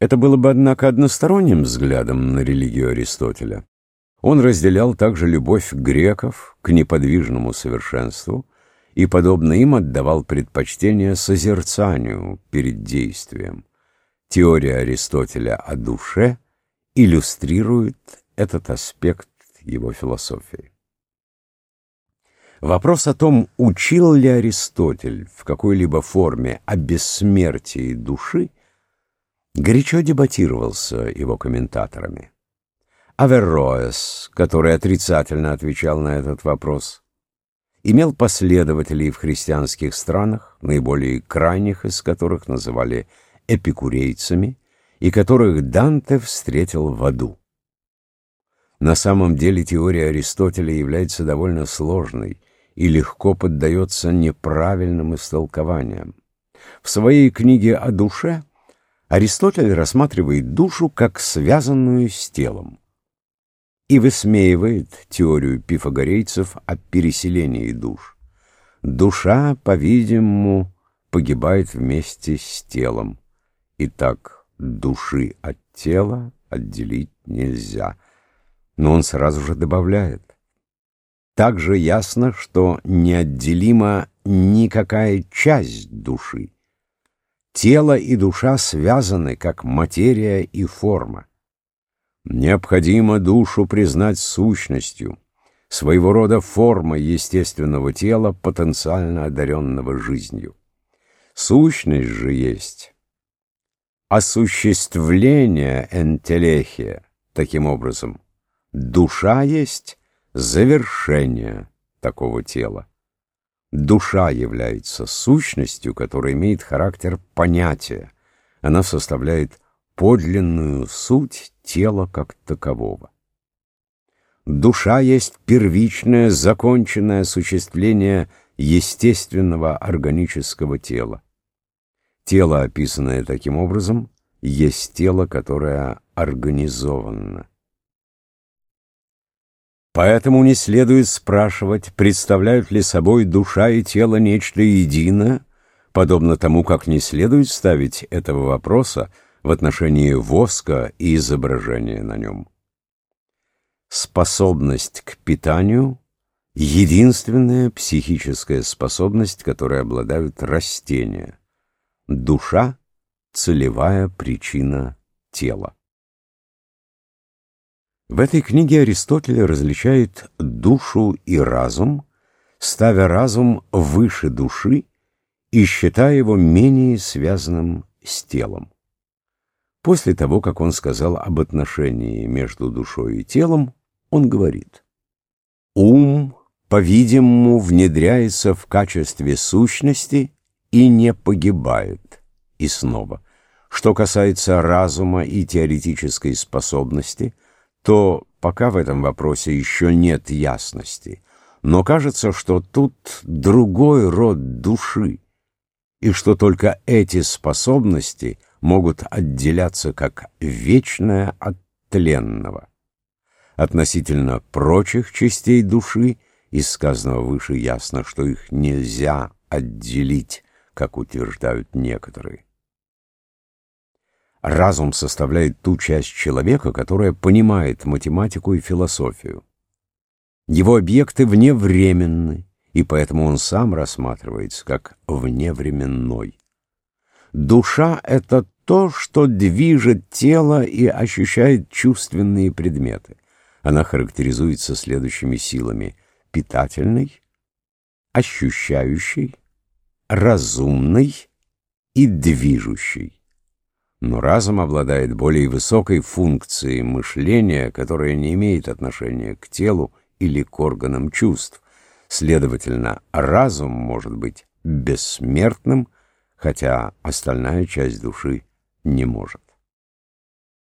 Это было бы, однако, односторонним взглядом на религию Аристотеля. Он разделял также любовь греков к неподвижному совершенству и, подобно им, отдавал предпочтение созерцанию перед действием. Теория Аристотеля о душе иллюстрирует этот аспект его философии. Вопрос о том, учил ли Аристотель в какой-либо форме о бессмертии души, горячо дебатировался его комментаторами. Аверроэс, который отрицательно отвечал на этот вопрос, имел последователей в христианских странах, наиболее крайних из которых называли эпикурейцами, и которых Данте встретил в аду. На самом деле теория Аристотеля является довольно сложной и легко поддается неправильным истолкованиям. В своей книге о душе Аристотель рассматривает душу как связанную с телом и высмеивает теорию пифагорейцев о переселении душ. Душа, по-видимому, погибает вместе с телом. Итак, души от тела отделить нельзя. Но он сразу же добавляет. Также ясно, что неотделима никакая часть души. Тело и душа связаны, как материя и форма. Необходимо душу признать сущностью, своего рода формой естественного тела, потенциально одаренного жизнью. Сущность же есть осуществление энтелехия. Таким образом, душа есть завершение такого тела. Душа является сущностью, которая имеет характер понятия. Она составляет подлинную суть тела как такового. Душа есть первичное, законченное осуществление естественного органического тела. Тело, описанное таким образом, есть тело, которое организовано. Поэтому не следует спрашивать, представляют ли собой душа и тело нечто единое, подобно тому, как не следует ставить этого вопроса в отношении воска и изображения на нем. Способность к питанию — единственная психическая способность, которой обладают растения. Душа — целевая причина тела. В этой книге Аристотель различает душу и разум, ставя разум выше души и считая его менее связанным с телом. После того, как он сказал об отношении между душой и телом, он говорит, «Ум, по-видимому, внедряется в качестве сущности и не погибает». И снова, что касается разума и теоретической способности, то пока в этом вопросе еще нет ясности, но кажется, что тут другой род души, и что только эти способности – могут отделяться как вечное от тленного. Относительно прочих частей души, из сказанного выше ясно, что их нельзя отделить, как утверждают некоторые. Разум составляет ту часть человека, которая понимает математику и философию. Его объекты вневременны, и поэтому он сам рассматривается как вневременной. Душа — это то, что движет тело и ощущает чувственные предметы. Она характеризуется следующими силами — питательной, ощущающей, разумной и движущей. Но разум обладает более высокой функцией мышления, которая не имеет отношения к телу или к органам чувств. Следовательно, разум может быть бессмертным — хотя остальная часть души не может.